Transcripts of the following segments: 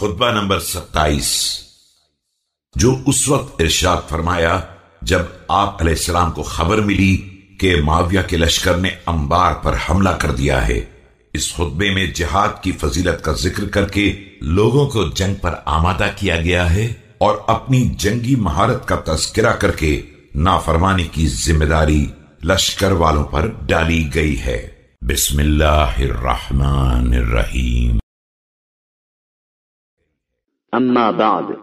خطبہ نمبر ستائیس، جو اس وقت ارشاد فرمایا جب آپ علیہ السلام کو خبر ملی کہ معاویہ کے لشکر نے انبار پر حملہ کر دیا ہے، اس خطبے میں جہاد کی فضیلت کا ذکر کر کے لوگوں کو جنگ پر آمادہ کیا گیا ہے اور اپنی جنگی مہارت کا تذکرہ کر کے نافرمانی کی ذمہ داری لشکر والوں پر ڈالی گئی ہے۔ بسم اللہ الرحمن الرحیم۔ أما بعد،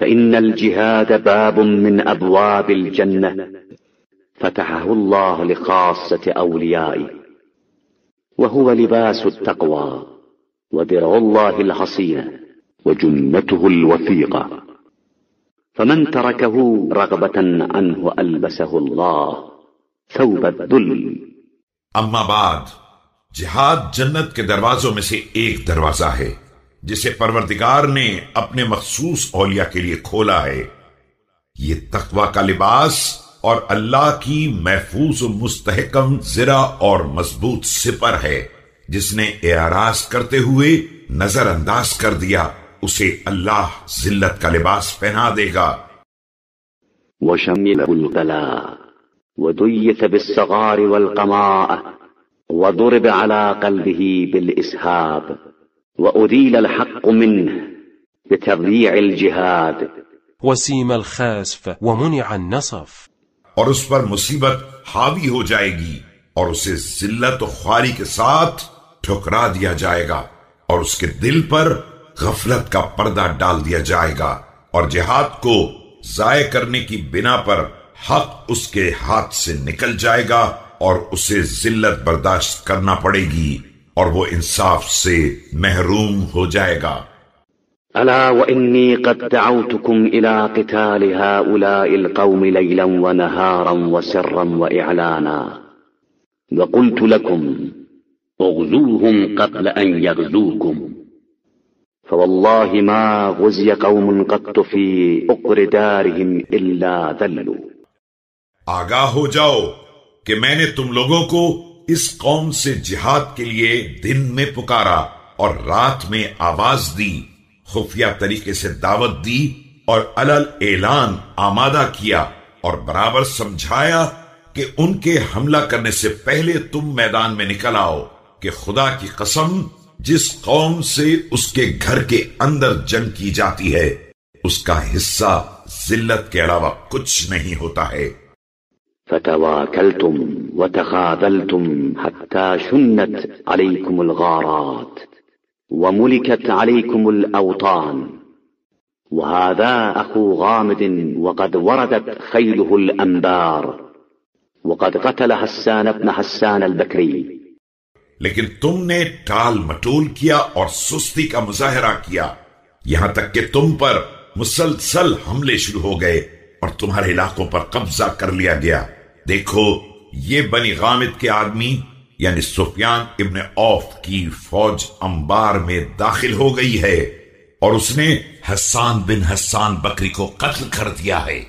فإن الجهاد باب من أبواب الجنة. فتحه الله لخاصة أوليائه. وهو لباس التقوى، ودرع الله الحصين وجنته الوثيقة. فمن تركه رغبة عنه ألبسه الله، ثوب الذل. اما بعد، جہاد جنت کے دروازوں میں سے ایک دروازہ ہے۔ جسے پروردگار نے اپنے مخصوص اولیاء کے لیے کھولا ہے۔ یہ تقوی کا لباس اور اللہ کی محفوظ و مستحکم زرا اور مضبوط سپر ہے۔ جس نے اعراض کرتے ہوئے نظر انداز کر دیا، اسے اللہ ذلت کا لباس پہنا دے گا۔ وشمله البلاء وديث بالصغار والقماء وضرب على قلبه بالإسهاب وأذيل الحق منه بتضييع الجهاد وسيم الخاسف ومنع النصف۔ اور اس پر مصیبت حاوی ہو جائے گی اور اسے ذلت و خواری کے ساتھ ٹھکرا دیا جائے گا اور اس کے دل پر غفلت کا پردہ ڈال دیا جائے گا اور جہاد کو ضائع کرنے کی بنا پر حق اس کے ہاتھ سے نکل جائے گا اور اسے ذلت برداشت کرنا پڑے گی۔ اور وہ انصاف سے محروم ہو جائے گا۔ ألا وإني قد دعوتكم إلى قتال هؤلاء القوم ليلا ونهارا وسرا وإعلانا وقلت لكم اغزوهم قبل أن يغزوكم فوالله ما غزي قوم قط في أقر دارهم إلا ذلوا آگاہ ہو جاؤ کہ میں نے تم لوگوں کو اس قوم سے جہاد کے لیے دن میں پکارا اور رات میں آواز دی، خفیہ طریقے سے دعوت دی اور الل اعلان آمادہ کیا اور برابر سمجھایا کہ ان کے حملہ کرنے سے پہلے تم میدان میں نکل آؤ کہ خدا کی قسم جس قوم سے اس کے گھر کے اندر جنگ کی جاتی ہے، اس کا حصہ ذلت کے علاوہ کچھ نہیں ہوتا ہے۔ فتواكلتم وتخاذلتم حتى شنت عليكم الغارات وملكت عليكم الأوطان. وهذا أخو غامد وقد وردت خيله الأنبار. وقد قتل حسان بن حسان البكري. لیکن تم نے ٹال مٹول کیا اور سستی کا مظاہرہ کیا. یہاں تک کہ تم پر مسلسل حملے شروع ہو گئے اور تمہارے علاقوں پر قبضہ کر لیا گیا۔ دیکھو، یہ بنی غامد کے آدمی یعنی سفیان ابن اوف کی فوج انبار میں داخل ہو گئی ہے اور اس نے حسان بن حسان بکری کو قتل کر دیا ہے۔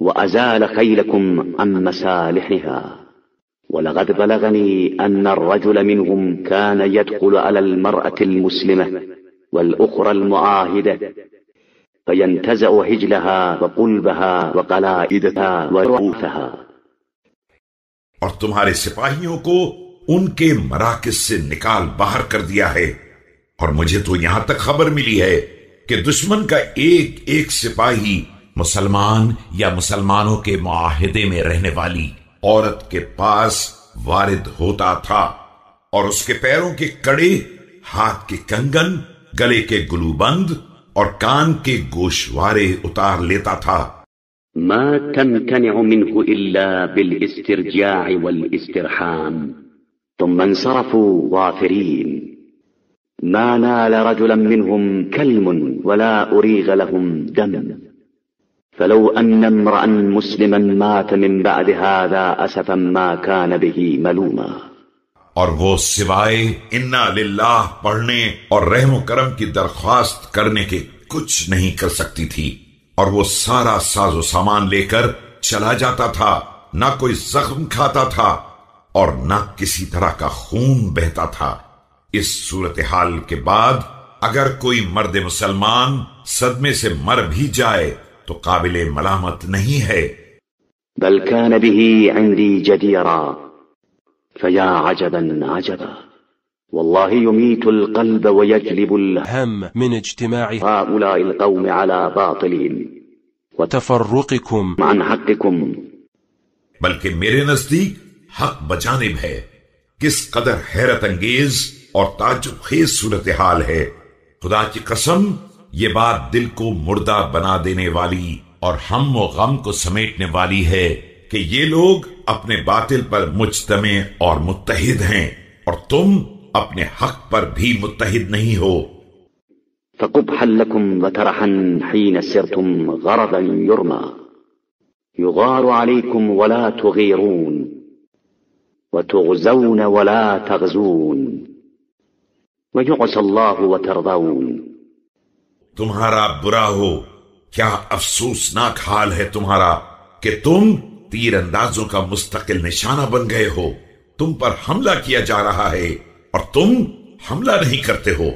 وأزال خيلكم عن مسالحها۔ ولقد بلغني أن الرجل منهم كان يدخل على المرأة المسلمة والأخرى المعاهدة فينتزع هجلها وقلبها وقلائدها ورؤوثها اور تمہارے سپاہیوں کو ان کے مراکز سے نکال باہر کر دیا ہے۔ اور مجھے تو یہاں تک خبر ملی ہے کہ دشمن کا ایک ایک سپاہی مسلمان یا مسلمانوں کے معاہدے میں رہنے والی عورت کے پاس وارد ہوتا تھا اور اس کے پیروں کے کڑے، ہاتھ کے کنگن، گلے کے گلو بند اور کان کے گوشوارے اتار لیتا تھا۔ ما تمتنع منه إلا بالاسترجاع والاسترحام ثم انصرفوا غافرين. ما نال رجلا منهم كلم ولا أريغ لهم دم. فلو أن امرأ مسلما مات من بعد هذا أسفا ما كان به ملوما. اور وہ سوائے انا للہ پڑھنے اور رحم و کرم کی درخواست کرنے کے کچھ نہیں کر سکتی تھی۔ اور وہ سارا ساز و سامان لے کر چلا جاتا تھا، نہ کوئی زخم کھاتا تھا اور نہ کسی طرح کا خون بہتا تھا۔ اس صورتحال کے بعد اگر کوئی مرد مسلمان صدمے سے مر بھی جائے تو قابل ملامت نہیں ہے۔ بل كان به عندي جديرا فيا عجبا عجبا۔ والله يميت القلب ويجلب هم من اجتماع هؤلاء القوم على باطلهم تفرقكم وعن حقكم. بلکہ میرے نزدیک حق بجانب ہے کس قدر حیرت انگیز اور تعجب خیز صورتحال ہے۔ خدا کی قسم یہ بات دل کو مردہ بنا دینے والی اور ہم و غم کو سمیٹنے والی ہے کہ یہ لوگ اپنے باطل پر مجتمع اور متحد ہیں اور تم اپنے حق پر بھی متحد نہیں ہو۔ فقبحا لكم وترحا حين سرتم غرضا يرمى۔ يغار عليكم ولا تغيرون۔ وتغزون ولا تغزون۔ ويعصى الله وترضون۔ تمہارا برا ہو۔ کیا افسوسناک حال ہے تمہارا کہ تم تیر اندازوں کا مستقل نشانہ بن گئے ہو۔ تم پر حملہ کیا جا رہا ہے۔ اور تم حملہ نہیں کرتے ہو۔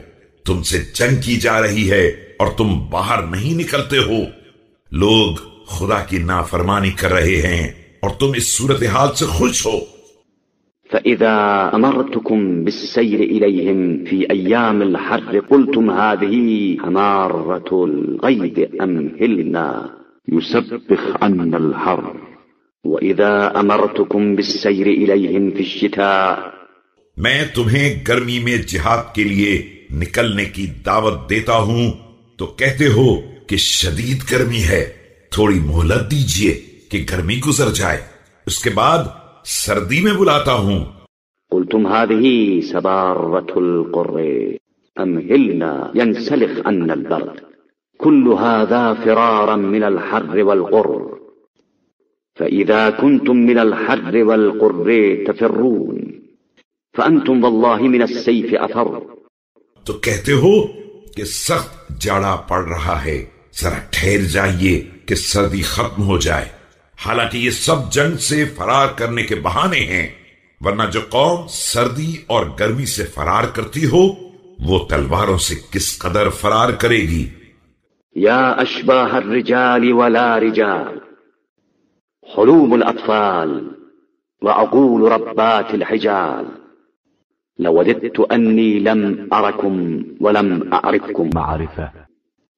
تم سے جنگ کی جا رہی ہے اور تم باہر نہیں نکلتے ہو۔ لوگ خدا کی نافرمانی کر رہے ہیں اور تم اس صورتحال سے خوش ہو۔ فإذا أمرتكم بالسير إليهم في أيام الحر قلتم هذه أمارة الغيد أمهلنا يسبخ عنا الحر۔ وإذا أمرتكم بالسير إليهم في الشتاء میں تمہیں گرمی میں جہاد کے لیے نکلنے کی دعوت دیتا ہوں، تو کہتے ہو کہ شدید گرمی ہے۔ تھوڑی مہلت دیجیے کہ گرمی گزر جائے۔ اس کے بعد سردی میں بلاتا ہوں۔ قلتم هذه سبارة القر أمهلنا ينسلخ عنا البرد كل هذا فرارا من الحر والقر فإذا كنتم من الحر والقر تفرون۔ فأنتم والله من السيف أفر. تو کہتے ہو کہ سخت جاڑا پڑ رہا ہے ذرا ٹھہر جائیے کہ سردی ختم ہو جائے۔ حالانکہ یہ سب جنگ سے فرار کرنے کے بہانے ہیں ورنہ جو قوم سردی اور گرمی سے فرار کرتی ہو وہ تلواروں سے کس قدر فرار کرے گی؟ يا أشباه الرجال ولا رجال حلوم الأطفال وعقول ربات الحجال. لوددت أني لم أركم ولم أعرفكم. معرفة.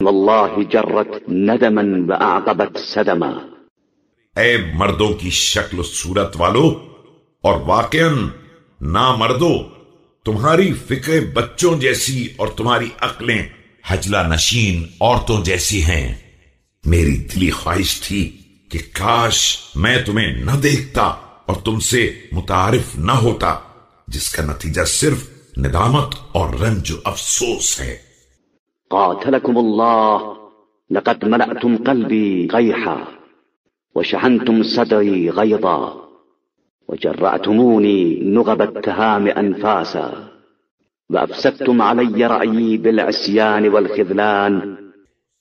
والله جرت ندما وأعقبت سدما اے مردوں کی شکل و صورت والو اور واقع نہ مردو تمہاری فکر بچوں جیسی اور تمہاری عقلیں حجلہ نشین عورتوں جیسی ہیں۔ میری دلی خواہش تھی کہ کاش میں تمہیں نہ دیکھتا اور تم سے متعارف نہ ہوتا۔ جس کا نتیجہ صرف ندامت اور رنج و افسوس ہے۔ قاتلكم الله لقد ملأتم قلبي غيحا وشحنتم صدري غيظا وجرأتموني نغب التهام أنفاسا وأفسدتم علي رأيي بالعصيان والخذلان۔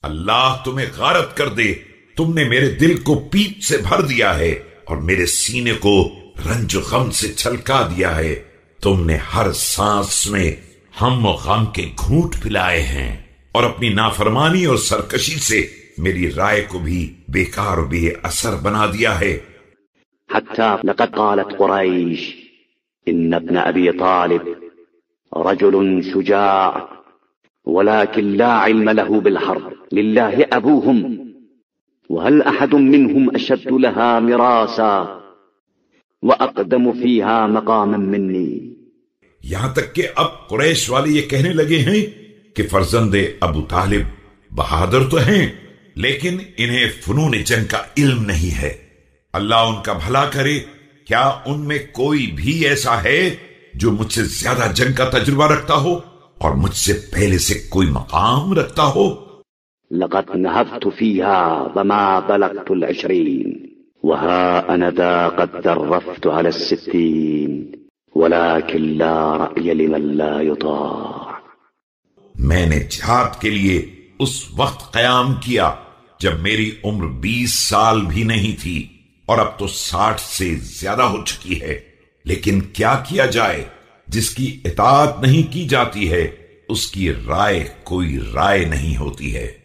اللہ تمہیں غارت کر دے۔ تم نے میرے دل کو پیپ سے بھر دیا ہے اور میرے سینے کو رنج و غم سے چھلکا دیا ہے۔ تم نے ہر سانس میں ہم و غم کے گھونٹ پلائے ہیں اور اپنی نافرمانی اور سرکشی سے میری رائے کو بھی بیکار و بے اثر بنا دیا ہے۔ حتى لقد قالت قريش، إن ابن أبي طالب رجل شجاع، ولكن لا علم له بالحرب، لله أبوهم، وهل أحد منهم أشد لها مراسا؟ وأقدم فيها مقاما مني۔ یہاں تک کہ اب قریش والے یہ کہنے لگے ہیں کہ فرزند ابو طالب بہادر تو ہیں لیکن انہیں فنون جنگ کا علم نہیں ہے۔ اللہ ان کا بھلا کرے کیا ان میں کوئی بھی ایسا ہے جو مجھ سے زیادہ جنگ کا تجربہ رکھتا ہو اور مجھ سے پہلے سے کوئی مقام رکھتا ہو؟ لقد نهضت فيها وما بلغت العشرين۔ وها أنا ذا قد درفت على الستين ولكن لا رأي لمن لا يطاع میں نے جہاد کے لیے اس وقت قیام کیا جب میری عمر بیس سال بھی نہیں تھی اور اب تو ساٹھ سے زیادہ ہو چکی ہے۔ لیکن کیا کیا جائے؟ جس کی اطاعت نہیں کی جاتی ہے، اس کی رائے کوئی رائے نہیں ہوتی ہے۔